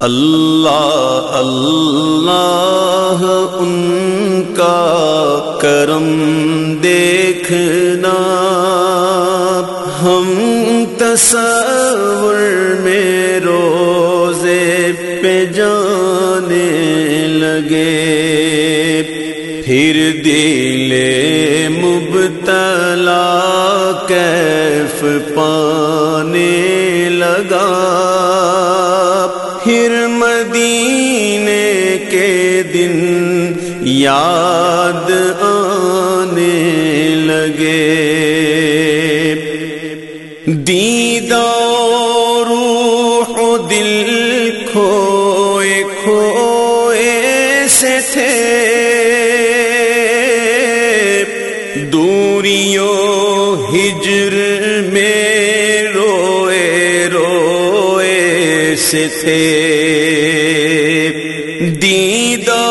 اللہ اللہ ان کا کرم دیکھنا۔ ہم تصور میں روزے پہ جانے لگے۔ پھر دل مبتلا کیف پانے لگا۔ پھر مدینے کے دن یاد آنے لگے۔ دیدہ روح دل کھوئے کھوئے سے تھے۔ دوریوں سے تھے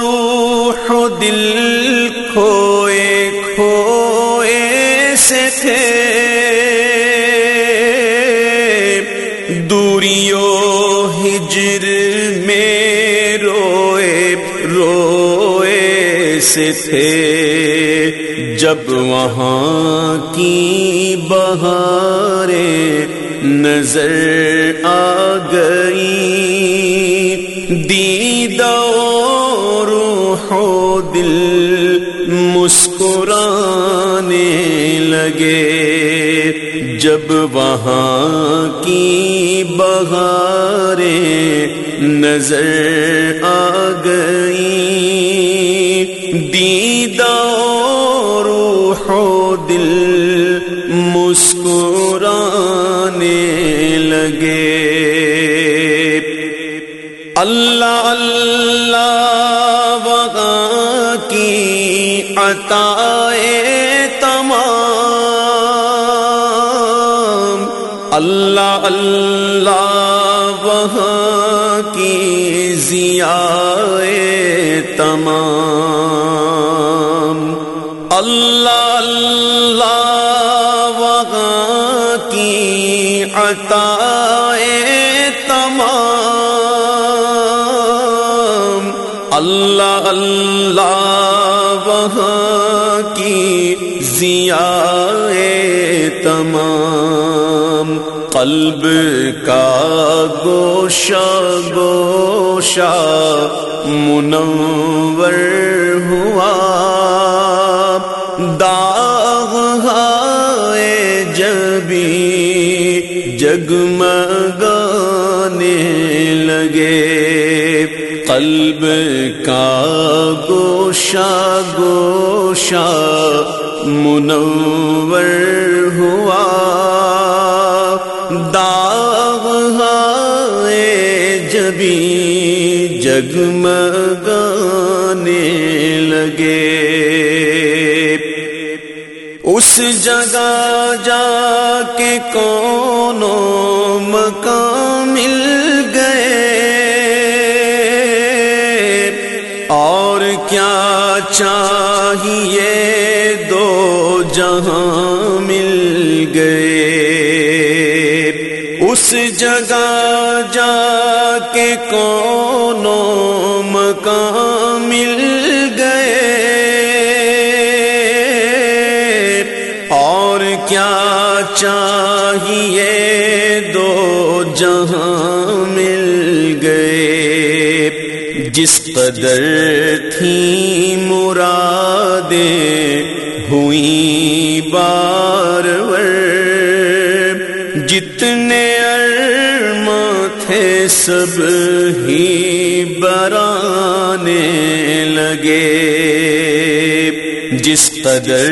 روح دل کھوئے کھوئے سے تھے۔ دوریو ہجر میں روئے روئے سے تھے۔ جب وہاں کی بہاریں نظر آ گئی دید روح دل مسکرانے لگے۔ جب وہاں کی بہاریں نظر آ گئی لگے۔ اللہ اللہ وغا کی عطائے تمام۔ اللہ اللہ وہاں کی ضیاء تمام۔ اللہ اللہ اللہ اللہ وہاں کی ضیاء تمام قلب کا گوشہ گوشہ منور ہوا داغ جبی جگمگانے لگے قلب کا گوشا گوشا منور ہوا۔ داغ جبی جگمگانے لگے۔ اس جگہ جا کے کونوں مکان مل کیا چاہیے دو جہاں مل گئے؟ اس جگہ جا کے کونوں مکان مل گئے؟ اور کیا چاہیے دو جہاں مل جس قدر تھی مرادیں ہوئی بار جتنے ارما تھے سب ہی برانے لگے۔ جس قدر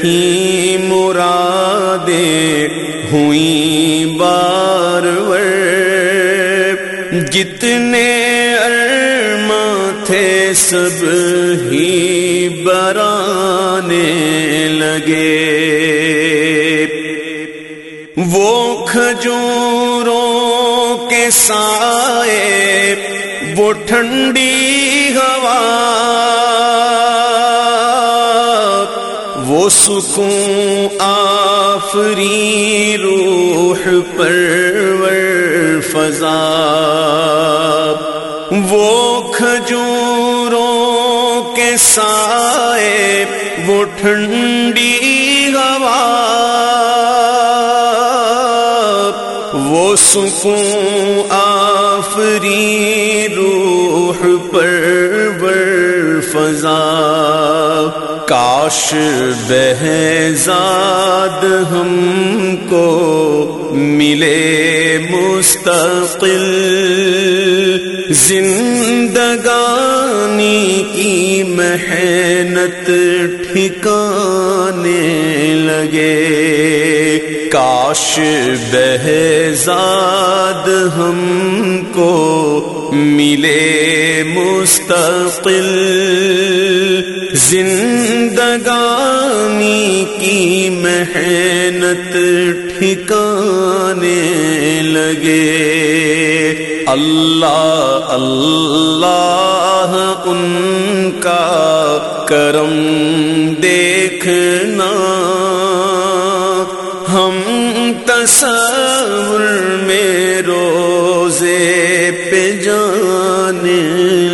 تھی مرادیں ہوئی بار، جتنے سب ہی برانے لگے۔ وہ کھجوروں کے سائے، وہ ٹھنڈی ہوا۔ وہ سکون آفری روح پر فضا۔ وہ کھجوروں سائے، وہ ٹھنڈی ہوا۔ وہ سکون آفری روح پر فضا کاش بہزاد ہم کو ملے مستقل۔ زندگانی محنت ٹھکانے لگے۔ کاش بہزاد ہم کو ملے مستقل۔ زندگانی کی محنت ٹھکانے لگے۔ اللہ اللہ، ان کرم دیکھنا۔ ہم تصور میں روزے پہ جانے